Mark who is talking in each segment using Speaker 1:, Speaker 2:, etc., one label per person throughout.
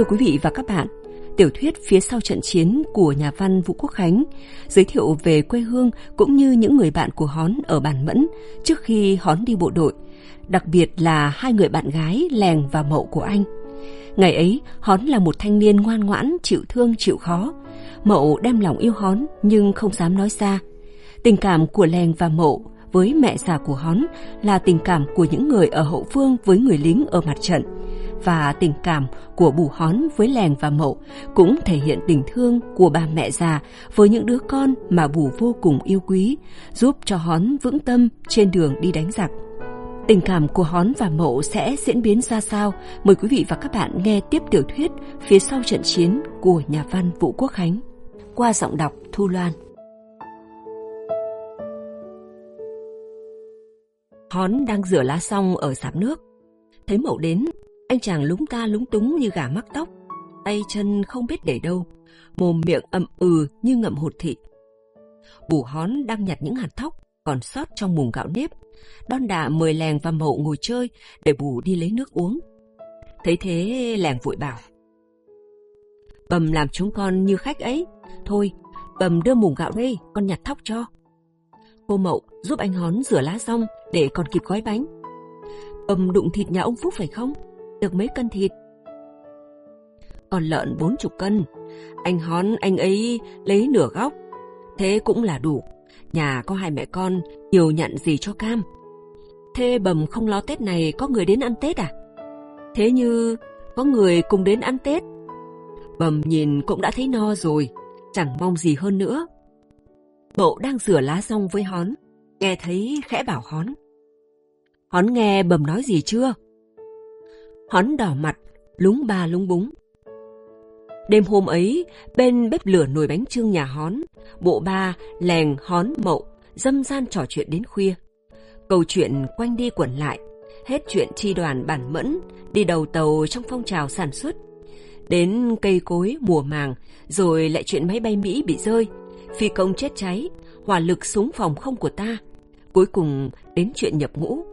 Speaker 1: Thưa quý vị và các bạn, tiểu thuyết phía sau trận chiến của nhà văn Vũ Quốc Khánh giới thiệu về quê hương cũng như những người bạn của Hón ở bản Mẫn trước khi Hón đi bộ đội, đặc biệt là hai người bạn gái Lèng và Mậu của anh. Ngày ấy, Hón là một thanh niên ngoan ngoãn, chịu thương, chịu khó. Mậu đem lòng yêu Hón nhưng không dám nói ra. Tình cảm của Lèng và Mậu với mẹ già của Hón là tình cảm của những người ở hậu phương với người lính ở mặt trận và tình cảm của bù hón với lèng và mậu cũng thể hiện tình thương của bà mẹ già với những đứa con mà bù vô cùng yêu quý, giúp cho hón vững tâm trên đường đi đánh giặc. Tình cảm của hón và mậu sẽ diễn biến ra sao? Mời quý vị và các bạn nghe tiếp tiểu thuyết phía sau trận chiến của nhà văn Vũ Quốc Khánh qua giọng đọc Thu Loan. Hón đang rửa lá xong ở sạp nước. Thấy mậu đến, anh chàng lúng ta lúng túng như gà mắc tóc, tay chân không biết để đâu, mồm miệng ậm ừ như ngậm hột thịt. Bù hón đang nhặt những hạt thóc còn sót trong mùng gạo nếp, đon đà mời lèng và mậu ngồi chơi để bù đi lấy nước uống. Thấy thế lèng vội bảo. Bầm làm chúng con như khách ấy, thôi bầm đưa mùng gạo đây, con nhặt thóc cho. Cô mậu giúp anh hón rửa lá xong để còn kịp gói bánh. Bầm đụng thịt nhà ông Phúc phải không? Được mấy cân thịt. Còn lợn bốn chục cân, anh hón anh ấy lấy nửa góc, thế cũng là đủ. Nhà có hai mẹ con, nhiều nhận gì cho cam. Thế bầm không lo Tết này có người đến ăn Tết à? Thế như có người cùng đến ăn Tết. Bầm nhìn cũng đã thấy no rồi, chẳng mong gì hơn nữa. Bộ đang rửa lá xong với hón, nghe thấy khẽ bảo hón. Hón nghe bầm nói gì chưa? Hón đỏ mặt, lúng ba lúng búng. Đêm hôm ấy, bên bếp lửa nồi bánh trưng nhà hón, bộ ba, lèng, hón, mậu, dâm gian trò chuyện đến khuya. Câu chuyện quanh đi quẩn lại, hết chuyện chi đoàn bản mẫn, đi đầu tàu trong phong trào sản xuất. Đến cây cối mùa màng, rồi lại chuyện máy bay Mỹ bị rơi, phi công chết cháy, hỏa lực súng phòng không của ta. Cuối cùng đến chuyện nhập ngũ,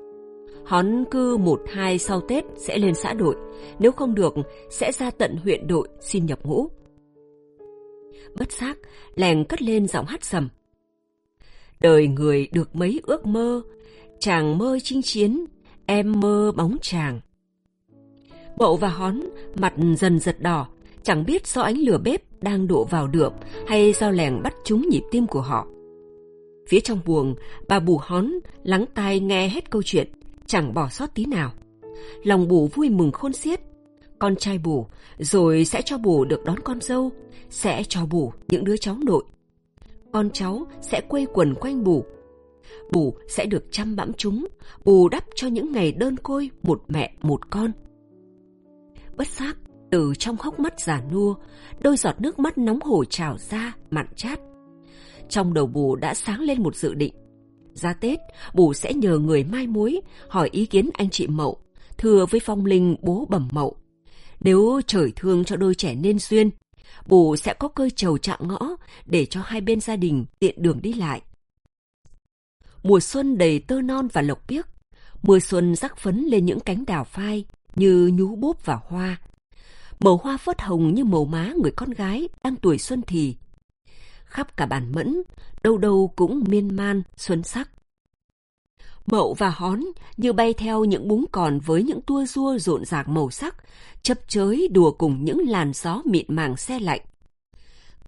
Speaker 1: Hón cư một hai sau Tết sẽ lên xã đội, nếu không được sẽ ra tận huyện đội xin nhập ngũ. Bất giác, lèng cất lên giọng hát sầm. Đời người được mấy ước mơ, chàng mơ chinh chiến, em mơ bóng chàng. Bậu và hón mặt dần giật đỏ, chẳng biết do ánh lửa bếp đang đổ vào đượm hay do lèng bắt trúng nhịp tim của họ. Phía trong buồng, bà bù hón lắng tai nghe hết câu chuyện, chẳng bỏ sót tí nào. Lòng bù vui mừng khôn xiết. Con trai bù, rồi sẽ cho bù được đón con dâu, sẽ cho bù những đứa cháu nội. Con cháu sẽ quây quần quanh bù. Bù sẽ được chăm bẵm chúng, bù đắp cho những ngày đơn côi một mẹ một con. Bất giác, từ trong hốc mắt già nua, đôi giọt nước mắt nóng hổi trào ra, mặn chát. Trong đầu bù đã sáng lên một dự định ra Tết, bù sẽ nhờ người mai mối hỏi ý kiến anh chị Mậu, thưa với Phong Linh bố bẩm Mậu. Nếu trời thương cho đôi trẻ nên duyên, bù sẽ có cơ trầu chạm ngõ để cho hai bên gia đình tiện đường đi lại. Mùa xuân đầy tơ non và lộc biếc, mưa xuân rắc phấn lên những cánh đào phai như nhú bốp và hoa. Màu hoa phớt hồng như màu má người con gái đang tuổi xuân thì khắp cả bản mẫn, đâu đâu cũng miên man, xuân sắc. Mậu và hón như bay theo những búng còn với những tua rua rộn rạc màu sắc, chấp chới đùa cùng những làn gió mịn màng xe lạnh.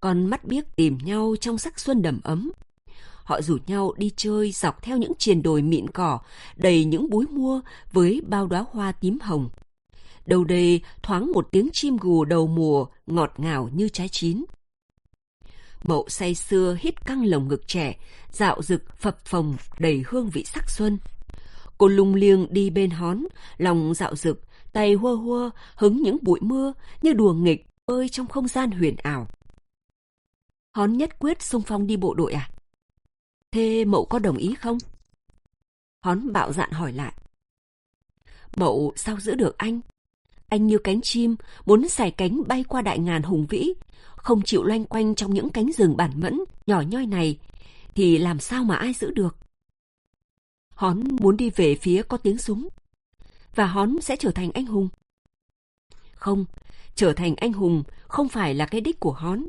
Speaker 1: Con mắt biếc tìm nhau trong sắc xuân đầm ấm. Họ rủ nhau đi chơi dọc theo những triền đồi mịn cỏ, đầy những búi mua với bao đóa hoa tím hồng. Đầu đây thoáng một tiếng chim gù đầu mùa, ngọt ngào như trái chín. Mậu say xưa hít căng lồng ngực trẻ, dạo rực phập phồng đầy hương vị sắc xuân. Cô lung liêng đi bên hón, lòng dạo rực, tay hua hua, hứng những bụi mưa như đùa nghịch bơi trong không gian huyền ảo. Hón nhất quyết xung phong đi bộ đội à? Thế mậu có đồng ý không? Hón bạo dạn hỏi lại. Mậu sao giữ được anh? Anh như cánh chim, muốn xài cánh bay qua đại ngàn hùng vĩ, không chịu loanh quanh trong những cánh rừng bản mẫn, nhỏ nhoi này, thì làm sao mà ai giữ được? Hón muốn đi về phía có tiếng súng, và Hón sẽ trở thành anh hùng. Không, trở thành anh hùng không phải là cái đích của Hón.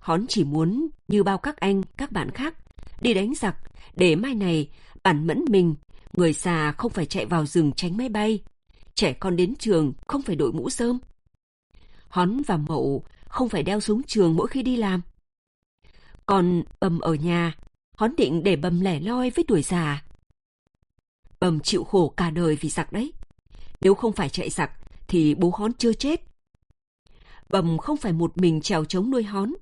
Speaker 1: Hón chỉ muốn như bao các anh, các bạn khác, đi đánh giặc để mai này bản mẫn mình, người già không phải chạy vào rừng tránh máy bay, trẻ con đến trường không phải đội mũ rơm. Hón và Mậu không phải đeo súng trường mỗi khi đi làm. Còn bầm ở nhà, Hón định để bầm lẻ loi với tuổi già. Bầm chịu khổ cả đời vì giặc đấy. Nếu không phải chạy giặc, thì bố Hón chưa chết. Bầm không phải một mình trèo trống nuôi Hón.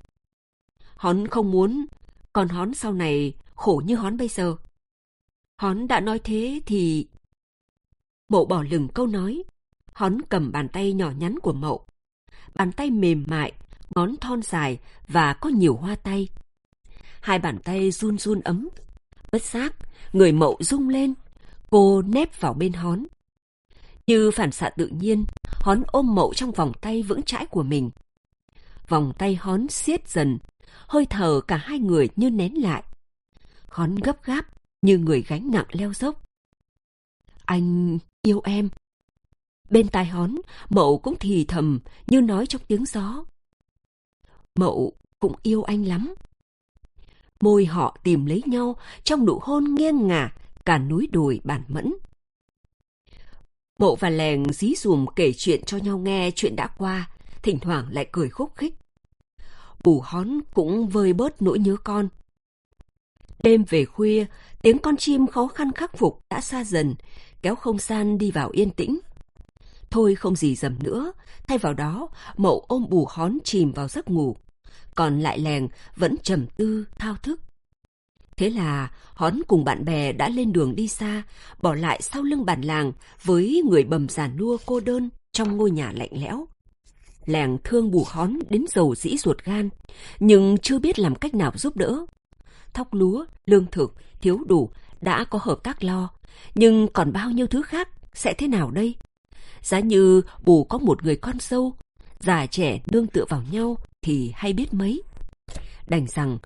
Speaker 1: Hón không muốn, còn Hón sau này khổ như Hón bây giờ. Hón đã nói thế thì... Mậu bỏ lửng câu nói. Hón cầm bàn tay nhỏ nhắn của Mậu. Bàn tay mềm mại, ngón thon dài và có nhiều hoa tay. Hai bàn tay run run ấm. Bất giác, người Mậu rung lên. Cô nép vào bên Hón. Như phản xạ tự nhiên, Hón ôm Mậu trong vòng tay vững chãi của mình. Vòng tay Hón siết dần, hơi thở cả hai người như nén lại. Hón gấp gáp, như người gánh nặng leo dốc. Anh yêu em. Bên tai hón, mậu cũng thì thầm như nói trong tiếng gió. Mậu cũng yêu anh lắm. Môi họ tìm lấy nhau trong nụ hôn nghiêng ngả cả núi đồi bản mẫn. Mậu và lèng dí dùm kể chuyện cho nhau nghe chuyện đã qua, thỉnh thoảng lại cười khúc khích. Bù hón cũng vơi bớt nỗi nhớ con. Đêm về khuya, tiếng con chim khó khăn khắc phục đã xa dần, kéo không gian đi vào yên tĩnh. Thôi không gì dầm nữa, thay vào đó, mậu ôm bù hón chìm vào giấc ngủ. Còn lại lèng vẫn trầm tư, thao thức. Thế là hón cùng bạn bè đã lên đường đi xa, bỏ lại sau lưng bản làng với người bầm giàn nua cô đơn trong ngôi nhà lạnh lẽo. Lèng thương bù hón đến dầu dĩ ruột gan, nhưng chưa biết làm cách nào giúp đỡ thóc lúa, lương thực, thiếu đủ, đã có hợp tác lo. Nhưng còn bao nhiêu thứ khác sẽ thế nào đây? Giá như bù có một người con dâu, già trẻ nương tựa vào nhau thì hay biết mấy. Đành rằng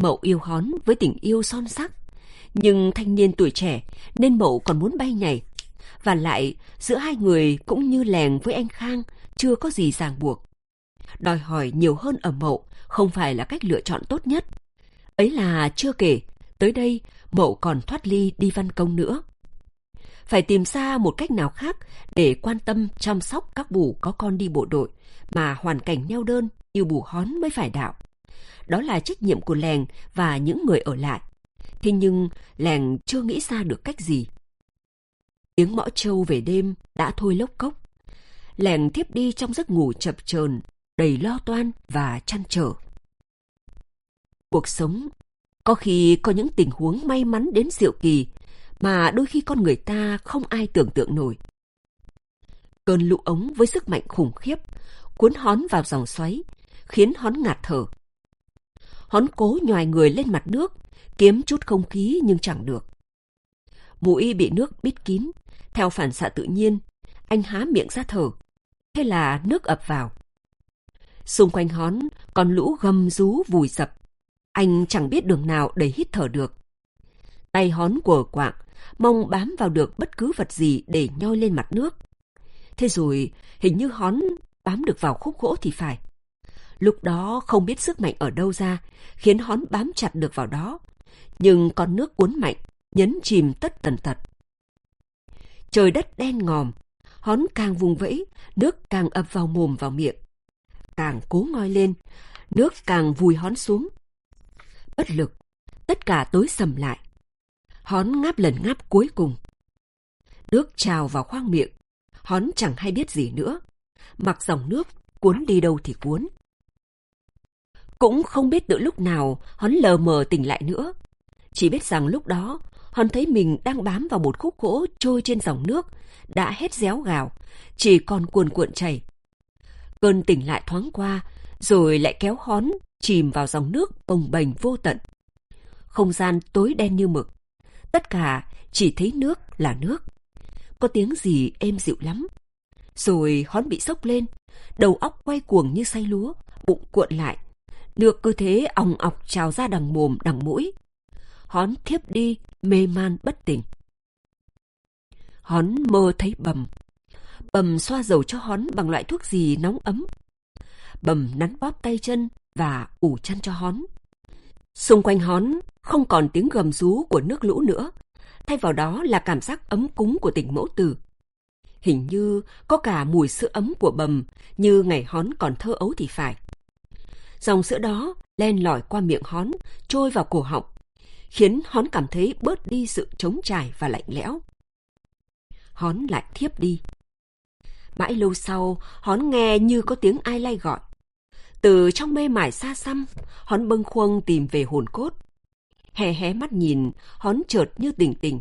Speaker 1: Mậu yêu hón với tình yêu son sắc. Nhưng thanh niên tuổi trẻ nên Mậu còn muốn bay nhảy. Và lại giữa hai người cũng như lèng với anh Khang chưa có gì ràng buộc. Đòi hỏi nhiều hơn ở Mậu không phải là cách lựa chọn tốt nhất. Ấy là chưa kể, tới đây Mậu còn thoát ly đi văn công nữa. Phải tìm ra một cách nào khác để quan tâm chăm sóc các bù có con đi bộ đội mà hoàn cảnh neo đơn yêu bù hón mới phải đạo. Đó là trách nhiệm của làng và những người ở lại. Thế nhưng làng chưa nghĩ ra được cách gì. Tiếng mõ trâu về đêm đã thôi lốc cốc. Làng thiếp đi trong giấc ngủ chập chờn đầy lo toan và chăn trở. Cuộc sống có khi có những tình huống may mắn đến diệu kỳ mà đôi khi con người ta không ai tưởng tượng nổi. Cơn lũ ống với sức mạnh khủng khiếp cuốn hón vào dòng xoáy, khiến hón ngạt thở. Hón cố nhòi người lên mặt nước, kiếm chút không khí nhưng chẳng được. Mũi bị nước bít kín, theo phản xạ tự nhiên, anh há miệng ra thở. Thế là nước ập vào. Xung quanh hón còn lũ gầm rú vùi sập, anh chẳng biết đường nào để hít thở được. Tay hón của quạng, mong bám vào được bất cứ vật gì để nhoi lên mặt nước. Thế rồi, hình như hón bám được vào khúc gỗ thì phải. Lúc đó không biết sức mạnh ở đâu ra, khiến hón bám chặt được vào đó. Nhưng con nước cuốn mạnh, nhấn chìm tất tần tật. Trời đất đen ngòm, hón càng vùng vẫy, nước càng ập vào mồm vào miệng. Càng cố ngoi lên, nước càng vùi hón xuống, bất lực, tất cả tối sầm lại. Hón ngáp lần ngáp cuối cùng. Nước trào vào khoang miệng, hón chẳng hay biết gì nữa. Mặc dòng nước, cuốn đi đâu thì cuốn. Cũng không biết từ lúc nào hón lờ mờ tỉnh lại nữa. Chỉ biết rằng lúc đó, hón thấy mình đang bám vào một khúc gỗ trôi trên dòng nước, đã hết réo gào, chỉ còn cuồn cuộn chảy. Cơn tỉnh lại thoáng qua, rồi lại kéo hón chìm vào dòng nước bồng bềnh vô tận. Không gian tối đen như mực. Tất cả chỉ thấy nước là nước. Có tiếng gì êm dịu lắm. Rồi hón bị sốc lên, đầu óc quay cuồng như say lúa, bụng cuộn lại. Nước cơ thế ong ọc trào ra đằng mồm đằng mũi. Hón thiếp đi, mê man bất tỉnh. Hón mơ thấy bầm. Bầm xoa dầu cho hón bằng loại thuốc gì nóng ấm. Bầm nắn bóp tay chân và ủ chăn cho hón. Xung quanh hón không còn tiếng gầm rú của nước lũ nữa, thay vào đó là cảm giác ấm cúng của tình mẫu tử. Hình như có cả mùi sữa ấm của bầm như ngày hón còn thơ ấu thì phải. Dòng sữa đó len lỏi qua miệng hón, trôi vào cổ họng, khiến hón cảm thấy bớt đi sự trống trải và lạnh lẽo. Hón lại thiếp đi. Mãi lâu sau, hón nghe như có tiếng ai lay gọi. Từ trong mê mải xa xăm, hón bâng khuâng tìm về hồn cốt. Hé hé mắt nhìn, hón chợt như tỉnh tỉnh.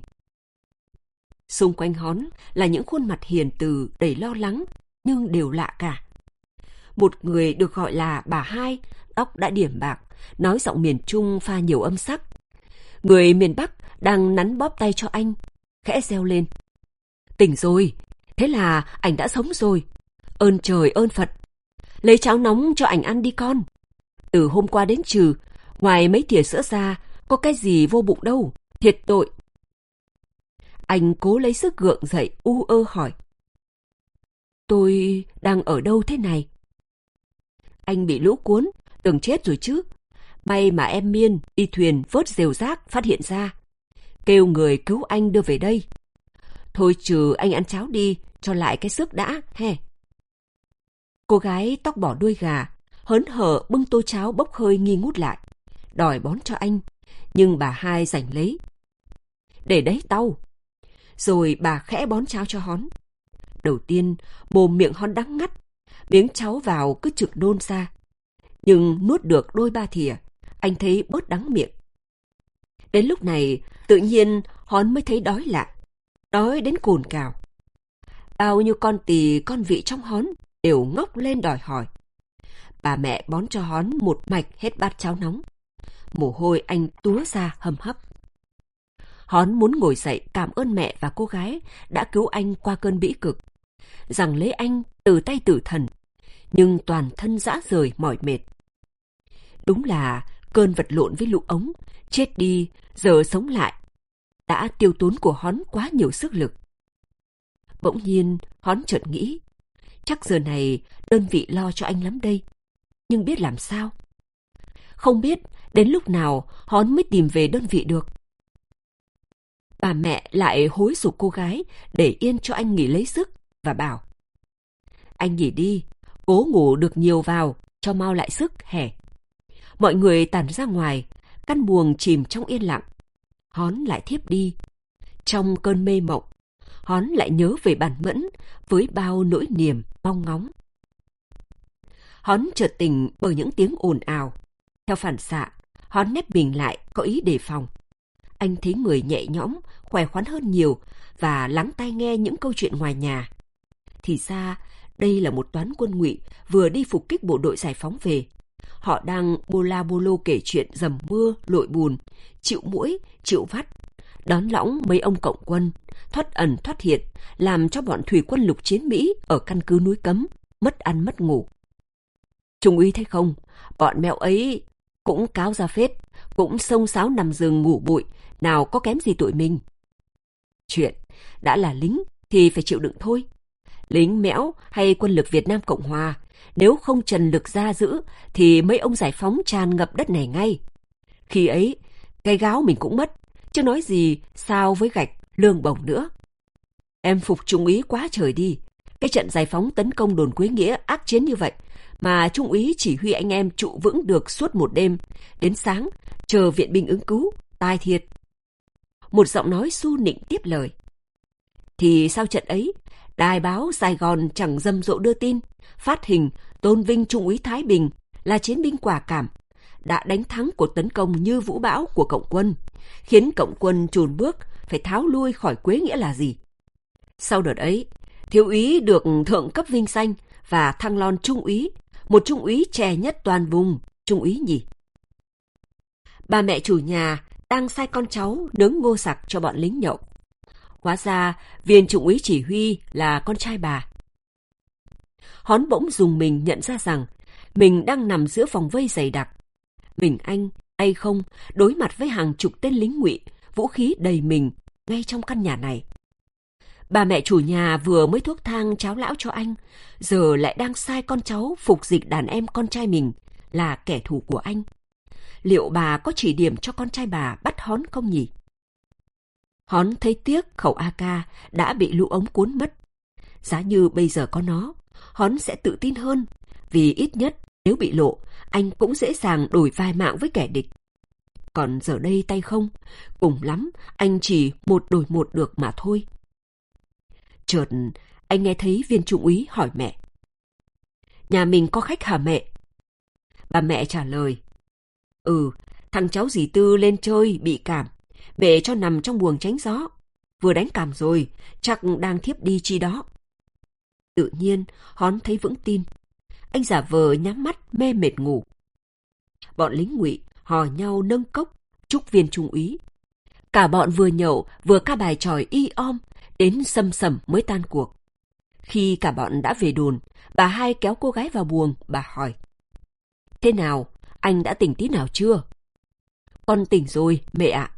Speaker 1: Xung quanh hón là những khuôn mặt hiền từ đầy lo lắng, nhưng đều lạ cả. Một người được gọi là bà hai, tóc đã điểm bạc, nói giọng miền Trung pha nhiều âm sắc. Người miền Bắc đang nắn bóp tay cho anh, khẽ reo lên. Tỉnh rồi, thế là ảnh đã sống rồi. Ơn trời ơn Phật, Lấy cháo nóng cho ảnh ăn đi con. Từ hôm qua đến trừ, ngoài mấy thìa sữa ra, có cái gì vô bụng đâu, thiệt tội. Anh cố lấy sức gượng dậy, u ơ hỏi. Tôi đang ở đâu thế này? Anh bị lũ cuốn, tưởng chết rồi chứ. May mà em Miên đi thuyền vớt rều rác phát hiện ra. Kêu người cứu anh đưa về đây. Thôi trừ anh ăn cháo đi, cho lại cái sức đã, he. Cô gái tóc bỏ đuôi gà, hớn hở bưng tô cháo bốc hơi nghi ngút lại, đòi bón cho anh, nhưng bà hai giành lấy. Để đấy tao. Rồi bà khẽ bón cháo cho hón. Đầu tiên, mồm miệng hón đắng ngắt, miếng cháo vào cứ trực đôn ra. Nhưng nuốt được đôi ba thìa, anh thấy bớt đắng miệng. Đến lúc này, tự nhiên hón mới thấy đói lạ, đói đến cồn cào. Bao nhiêu con tỳ con vị trong hón đều ngóc lên đòi hỏi. Bà mẹ bón cho hón một mạch hết bát cháo nóng. Mồ hôi anh túa ra hầm hấp. Hón muốn ngồi dậy cảm ơn mẹ và cô gái đã cứu anh qua cơn bĩ cực. Rằng lấy anh từ tay tử thần, nhưng toàn thân dã rời mỏi mệt. Đúng là cơn vật lộn với lũ ống, chết đi, giờ sống lại. Đã tiêu tốn của hón quá nhiều sức lực. Bỗng nhiên, hón chợt nghĩ, Chắc giờ này đơn vị lo cho anh lắm đây. Nhưng biết làm sao? Không biết đến lúc nào Hón mới tìm về đơn vị được. Bà mẹ lại hối dục cô gái để yên cho anh nghỉ lấy sức và bảo Anh nghỉ đi, cố ngủ được nhiều vào cho mau lại sức hẻ. Mọi người tản ra ngoài, căn buồng chìm trong yên lặng. Hón lại thiếp đi. Trong cơn mê mộng, Hón lại nhớ về bản mẫn với bao nỗi niềm mong ngóng. Hón chợt tỉnh bởi những tiếng ồn ào. Theo phản xạ, Hón nép mình lại có ý đề phòng. Anh thấy người nhẹ nhõm, khỏe khoắn hơn nhiều và lắng tai nghe những câu chuyện ngoài nhà. Thì ra, đây là một toán quân ngụy vừa đi phục kích bộ đội giải phóng về. Họ đang bô la bô lô kể chuyện dầm mưa, lội bùn, chịu mũi, chịu vắt, đón lõng mấy ông cộng quân, thoát ẩn thoát hiện, làm cho bọn thủy quân lục chiến Mỹ ở căn cứ núi cấm, mất ăn mất ngủ. Trung úy thấy không, bọn mèo ấy cũng cáo ra phết, cũng sông sáo nằm giường ngủ bụi, nào có kém gì tụi mình. Chuyện, đã là lính thì phải chịu đựng thôi. Lính mẽo hay quân lực Việt Nam Cộng Hòa, nếu không trần lực ra giữ thì mấy ông giải phóng tràn ngập đất này ngay. Khi ấy, cái gáo mình cũng mất, chứ nói gì sao với gạch, lương bổng nữa. Em phục trung úy quá trời đi. Cái trận giải phóng tấn công đồn Quế Nghĩa ác chiến như vậy, mà trung úy chỉ huy anh em trụ vững được suốt một đêm, đến sáng, chờ viện binh ứng cứu, tai thiệt. Một giọng nói su nịnh tiếp lời. Thì sau trận ấy, đài báo Sài Gòn chẳng dâm dộ đưa tin, phát hình tôn vinh trung úy Thái Bình là chiến binh quả cảm, đã đánh thắng cuộc tấn công như vũ bão của cộng quân, khiến cộng quân chùn bước phải tháo lui khỏi Quế Nghĩa là gì. Sau đợt ấy, thiếu úy được thượng cấp vinh danh và thăng lon trung úy, một trung úy trẻ nhất toàn vùng, trung úy nhỉ. Bà mẹ chủ nhà đang sai con cháu nướng ngô sặc cho bọn lính nhậu. Hóa ra, viên trung úy chỉ huy là con trai bà. Hón bỗng dùng mình nhận ra rằng mình đang nằm giữa vòng vây dày đặc. Mình anh, hay không, đối mặt với hàng chục tên lính ngụy, vũ khí đầy mình ngay trong căn nhà này. Bà mẹ chủ nhà vừa mới thuốc thang cháo lão cho anh, giờ lại đang sai con cháu phục dịch đàn em con trai mình là kẻ thù của anh. Liệu bà có chỉ điểm cho con trai bà bắt hón không nhỉ? Hón thấy tiếc khẩu AK đã bị lũ ống cuốn mất. Giá như bây giờ có nó, Hón sẽ tự tin hơn, vì ít nhất nếu bị lộ, anh cũng dễ dàng đổi vai mạng với kẻ địch. Còn giờ đây tay không, cùng lắm anh chỉ một đổi một được mà thôi. Chợt, anh nghe thấy viên trung úy hỏi mẹ. Nhà mình có khách hả mẹ? Bà mẹ trả lời. Ừ, thằng cháu dì Tư lên chơi bị cảm. Mẹ cho nằm trong buồng tránh gió. Vừa đánh cảm rồi, chắc đang thiếp đi chi đó. Tự nhiên, Hón thấy vững tin. Anh giả vờ nhắm mắt mê mệt ngủ. Bọn lính ngụy hò nhau nâng cốc, chúc viên trung úy. Cả bọn vừa nhậu, vừa ca bài tròi y om, đến sầm sầm mới tan cuộc. Khi cả bọn đã về đồn, bà hai kéo cô gái vào buồng, bà hỏi. Thế nào, anh đã tỉnh tí nào chưa? Con tỉnh rồi, mẹ ạ.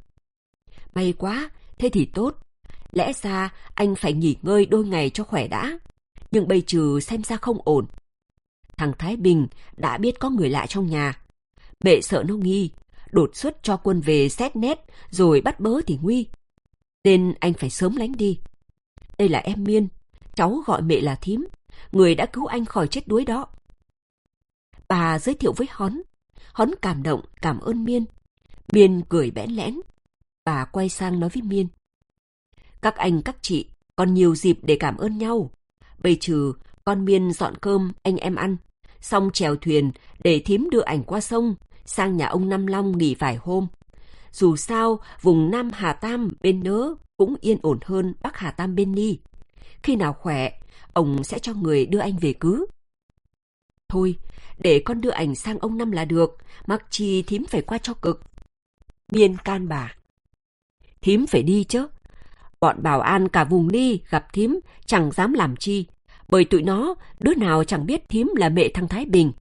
Speaker 1: May quá, thế thì tốt. Lẽ ra anh phải nghỉ ngơi đôi ngày cho khỏe đã. Nhưng bây trừ xem ra không ổn. Thằng Thái Bình đã biết có người lạ trong nhà. Mẹ sợ nó nghi, đột xuất cho quân về xét nét rồi bắt bớ thì nguy. Nên anh phải sớm lánh đi. Đây là em Miên, cháu gọi mẹ là thím, người đã cứu anh khỏi chết đuối đó. Bà giới thiệu với Hón. Hón cảm động, cảm ơn Miên. Miên cười bẽn lẽn. Bà quay sang nói với Miên. Các anh các chị còn nhiều dịp để cảm ơn nhau. Bây trừ con Miên dọn cơm anh em ăn, xong chèo thuyền để thím đưa ảnh qua sông, sang nhà ông Năm Long nghỉ vài hôm. Dù sao, vùng Nam Hà Tam bên nớ cũng yên ổn hơn Bắc Hà Tam bên Ni. Khi nào khỏe, ông sẽ cho người đưa anh về cứ. Thôi, để con đưa ảnh sang ông Năm là được, mặc chi thím phải qua cho cực. Miên can bà. Thím phải đi chứ. Bọn bảo an cả vùng đi gặp thím chẳng dám làm chi, bởi tụi nó đứa nào chẳng biết thím là mẹ thằng Thái Bình.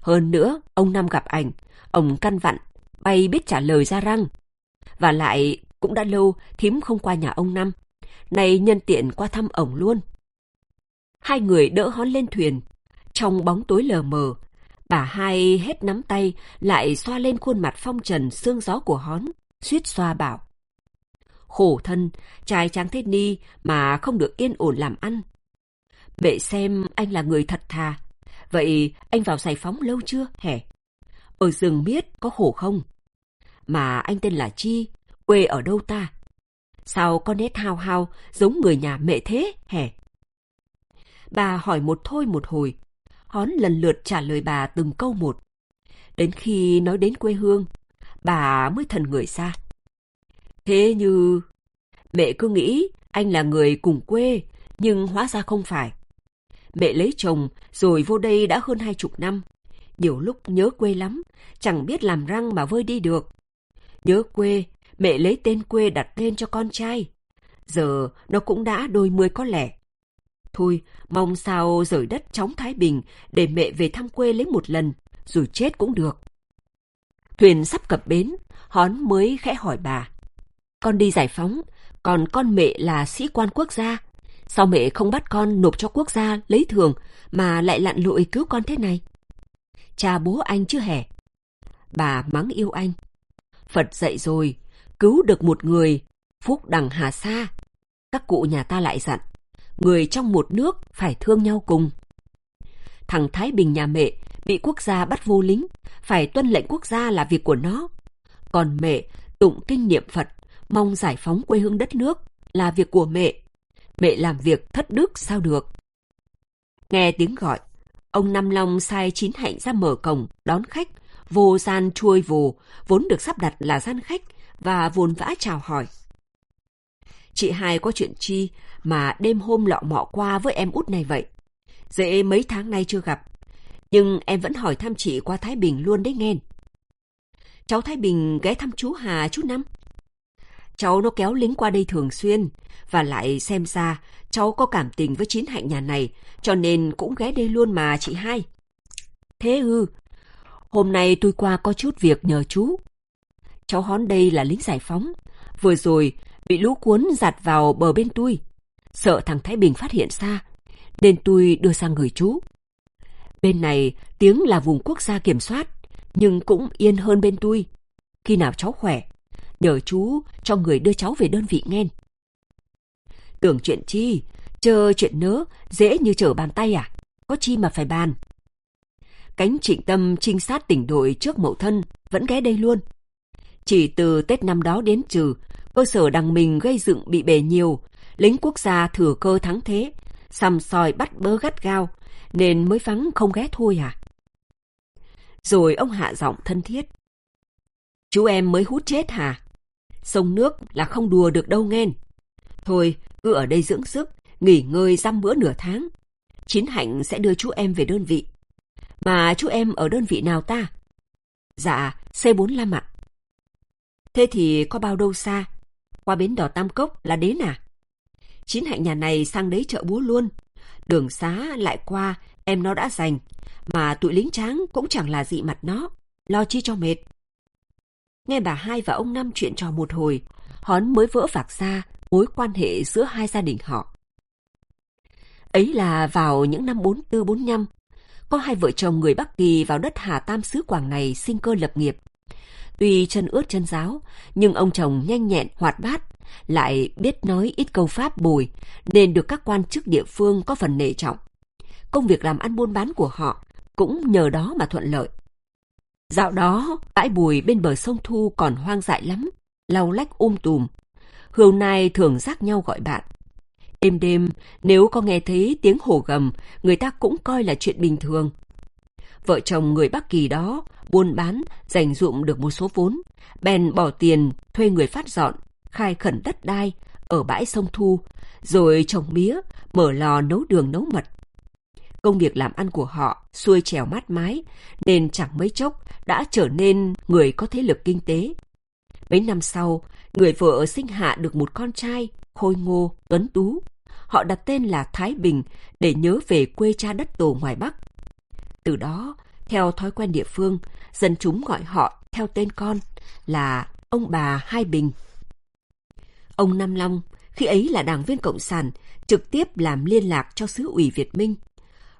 Speaker 1: Hơn nữa, ông Năm gặp ảnh, ông căn vặn, bay biết trả lời ra răng. Và lại, cũng đã lâu thím không qua nhà ông Năm. nay nhân tiện qua thăm ổng luôn. Hai người đỡ hón lên thuyền. Trong bóng tối lờ mờ, bà hai hết nắm tay lại xoa lên khuôn mặt phong trần xương gió của hón, suýt xoa bảo. Khổ thân, trai tráng thế ni mà không được yên ổn làm ăn. Mẹ xem anh là người thật thà. Vậy anh vào giải phóng lâu chưa hẻ? Ở rừng biết có khổ không? Mà anh tên là Chi, quê ở đâu ta? Sao con nét hao hao giống người nhà mẹ thế hẻ? Bà hỏi một thôi một hồi, Hón lần lượt trả lời bà từng câu một. Đến khi nói đến quê hương, bà mới thần người ra. Thế như... Mẹ cứ nghĩ anh là người cùng quê, nhưng hóa ra không phải. Mẹ lấy chồng rồi vô đây đã hơn hai chục năm. Nhiều lúc nhớ quê lắm, chẳng biết làm răng mà vơi đi được. Nhớ quê, mẹ lấy tên quê đặt tên cho con trai. Giờ nó cũng đã đôi mươi có lẻ. Thôi, mong sao rời đất chóng Thái Bình để mẹ về thăm quê lấy một lần, rồi chết cũng được. Thuyền sắp cập bến, Hón mới khẽ hỏi bà. Con đi giải phóng, còn con mẹ là sĩ quan quốc gia. Sao mẹ không bắt con nộp cho quốc gia lấy thường mà lại lặn lội cứu con thế này? Cha bố anh chưa hề. Bà mắng yêu anh. Phật dạy rồi, cứu được một người, phúc đằng hà xa Các cụ nhà ta lại dặn, người trong một nước phải thương nhau cùng. Thằng Thái Bình nhà mẹ bị quốc gia bắt vô lính, phải tuân lệnh quốc gia là việc của nó. Còn mẹ tụng kinh niệm Phật, mong giải phóng quê hương đất nước là việc của mẹ. Mẹ làm việc thất đức sao được. Nghe tiếng gọi, ông Năm Long sai chín hạnh ra mở cổng, đón khách, vô gian chuôi vồ, vốn được sắp đặt là gian khách, và vồn vã chào hỏi. Chị hai có chuyện chi mà đêm hôm lọ mọ qua với em út này vậy? Dễ mấy tháng nay chưa gặp, nhưng em vẫn hỏi thăm chị qua Thái Bình luôn đấy nghe. Cháu Thái Bình ghé thăm chú Hà chú Năm. Cháu nó kéo lính qua đây thường xuyên, và lại xem ra cháu có cảm tình với chín hạnh nhà này, cho nên cũng ghé đây luôn mà chị hai. Thế ư, hôm nay tôi qua có chút việc nhờ chú. Cháu hón đây là lính giải phóng, vừa rồi bị lũ cuốn giặt vào bờ bên tôi. sợ thằng Thái Bình phát hiện ra, nên tôi đưa sang người chú. Bên này tiếng là vùng quốc gia kiểm soát, nhưng cũng yên hơn bên tôi. Khi nào cháu khỏe, nhờ chú cho người đưa cháu về đơn vị nghe. Tưởng chuyện chi, chờ chuyện nớ, dễ như trở bàn tay à? Có chi mà phải bàn. Cánh trịnh tâm trinh sát tỉnh đội trước mậu thân vẫn ghé đây luôn. Chỉ từ Tết năm đó đến trừ, cơ sở đằng mình gây dựng bị bể nhiều, lính quốc gia thừa cơ thắng thế, xăm soi bắt bớ gắt gao, nên mới vắng không ghé thôi à? Rồi ông hạ giọng thân thiết. Chú em mới hút chết hả? Sông nước là không đùa được đâu nghen. Thôi, cứ ở đây dưỡng sức, nghỉ ngơi dăm bữa nửa tháng. Chín Hạnh sẽ đưa chú em về đơn vị. Mà chú em ở đơn vị nào ta? Dạ, C45 ạ. Thế thì có bao đâu xa? Qua bến đỏ Tam Cốc là đến à? Chín Hạnh nhà này sang đấy chợ búa luôn. Đường xá lại qua, em nó đã dành. Mà tụi lính tráng cũng chẳng là dị mặt nó. Lo chi cho mệt. Nghe bà hai và ông Năm chuyện trò một hồi, Hón mới vỡ vạc ra mối quan hệ giữa hai gia đình họ. Ấy là vào những năm 44-45, có hai vợ chồng người Bắc Kỳ vào đất Hà Tam xứ Quảng này sinh cơ lập nghiệp. Tuy chân ướt chân giáo, nhưng ông chồng nhanh nhẹn, hoạt bát, lại biết nói ít câu Pháp bồi, nên được các quan chức địa phương có phần nể trọng. Công việc làm ăn buôn bán của họ cũng nhờ đó mà thuận lợi. Dạo đó, bãi bùi bên bờ sông Thu còn hoang dại lắm, lau lách um tùm. Hươu nai thường rác nhau gọi bạn. Đêm đêm, nếu có nghe thấy tiếng hổ gầm, người ta cũng coi là chuyện bình thường. Vợ chồng người Bắc Kỳ đó buôn bán, dành dụm được một số vốn, bèn bỏ tiền thuê người phát dọn, khai khẩn đất đai ở bãi sông Thu, rồi trồng mía, mở lò nấu đường nấu mật. Công việc làm ăn của họ xuôi trèo mát mái, nên chẳng mấy chốc đã trở nên người có thế lực kinh tế. Mấy năm sau, người vợ sinh hạ được một con trai, khôi ngô, tuấn tú. Họ đặt tên là Thái Bình để nhớ về quê cha đất tổ ngoài Bắc. Từ đó, theo thói quen địa phương, dân chúng gọi họ theo tên con là ông bà Hai Bình. Ông Nam Long, khi ấy là đảng viên Cộng sản, trực tiếp làm liên lạc cho sứ ủy Việt Minh.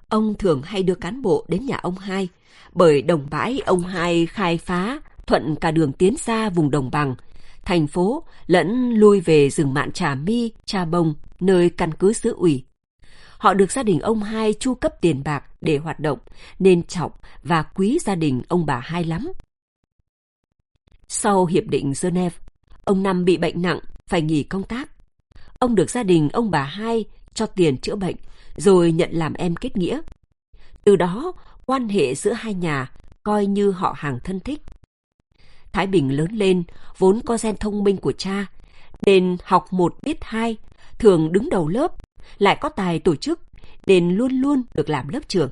Speaker 1: Ông thường hay đưa cán bộ đến nhà ông Hai, bởi đồng bãi ông Hai khai phá thuận cả đường tiến ra vùng đồng bằng, thành phố lẫn lui về rừng mạn Trà Mi, Trà Bông, nơi căn cứ xứ ủy. Họ được gia đình ông hai chu cấp tiền bạc để hoạt động, nên trọng và quý gia đình ông bà hai lắm. Sau Hiệp định Geneva, ông Năm bị bệnh nặng, phải nghỉ công tác. Ông được gia đình ông bà hai cho tiền chữa bệnh, rồi nhận làm em kết nghĩa. Từ đó, quan hệ giữa hai nhà coi như họ hàng thân thích. Thái Bình lớn lên, vốn có gen thông minh của cha, nên học một biết hai, thường đứng đầu lớp, lại có tài tổ chức, nên luôn luôn được làm lớp trưởng.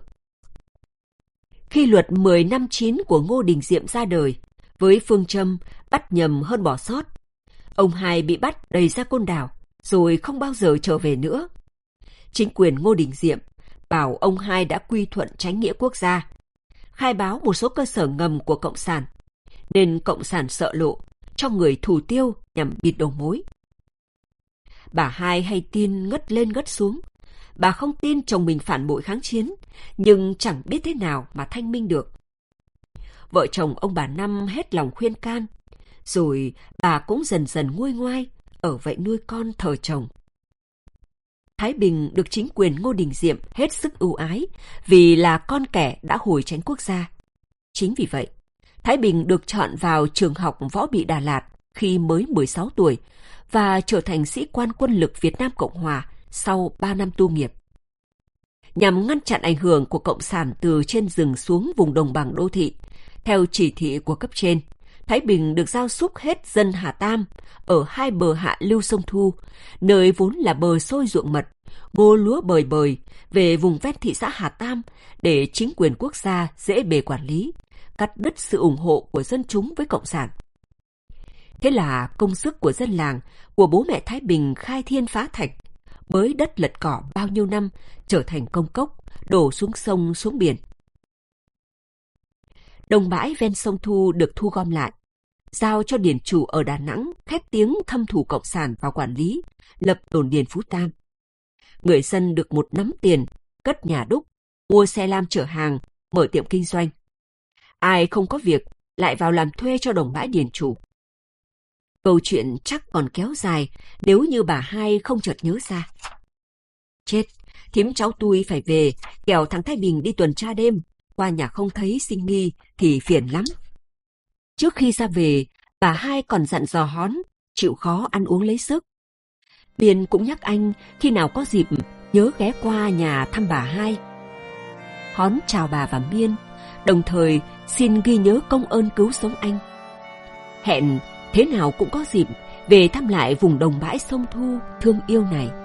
Speaker 1: Khi luật 10 năm 9 của Ngô Đình Diệm ra đời, với phương châm bắt nhầm hơn bỏ sót, ông hai bị bắt đầy ra côn đảo, rồi không bao giờ trở về nữa. Chính quyền Ngô Đình Diệm bảo ông hai đã quy thuận tránh nghĩa quốc gia, khai báo một số cơ sở ngầm của Cộng sản, nên Cộng sản sợ lộ, cho người thủ tiêu nhằm bịt đầu mối. Bà hai hay tin ngất lên ngất xuống. Bà không tin chồng mình phản bội kháng chiến, nhưng chẳng biết thế nào mà thanh minh được. Vợ chồng ông bà Năm hết lòng khuyên can, rồi bà cũng dần dần nguôi ngoai, ở vậy nuôi con thờ chồng. Thái Bình được chính quyền Ngô Đình Diệm hết sức ưu ái vì là con kẻ đã hồi tránh quốc gia. Chính vì vậy, Thái Bình được chọn vào trường học võ bị Đà Lạt khi mới 16 tuổi và trở thành sĩ quan quân lực Việt Nam Cộng Hòa sau 3 năm tu nghiệp. Nhằm ngăn chặn ảnh hưởng của Cộng sản từ trên rừng xuống vùng đồng bằng đô thị, theo chỉ thị của cấp trên, Thái Bình được giao xúc hết dân Hà Tam ở hai bờ hạ lưu sông Thu, nơi vốn là bờ sôi ruộng mật, ngô lúa bời bời, về vùng ven thị xã Hà Tam để chính quyền quốc gia dễ bề quản lý, cắt đứt sự ủng hộ của dân chúng với Cộng sản. Thế là công sức của dân làng, của bố mẹ Thái Bình khai thiên phá thạch, bới đất lật cỏ bao nhiêu năm trở thành công cốc, đổ xuống sông xuống biển. Đồng bãi ven sông Thu được thu gom lại, giao cho điển chủ ở Đà Nẵng khét tiếng thâm thủ cộng sản vào quản lý, lập đồn điền Phú Tam. người dân được một nắm tiền, cất nhà đúc, mua xe lam chở hàng, mở tiệm kinh doanh. Ai không có việc lại vào làm thuê cho đồng bãi điền chủ. Câu chuyện chắc còn kéo dài nếu như bà hai không chợt nhớ ra. Chết, thím cháu tôi phải về, kẻo thằng Thái Bình đi tuần tra đêm, qua nhà không thấy sinh nghi thì phiền lắm. Trước khi ra về, bà hai còn dặn dò hón, chịu khó ăn uống lấy sức. Biên cũng nhắc anh khi nào có dịp nhớ ghé qua nhà thăm bà hai. Hón chào bà và biên, đồng thời xin ghi nhớ công ơn cứu sống anh. Hẹn thế nào cũng có dịp về thăm lại vùng đồng bãi sông Thu thương yêu này.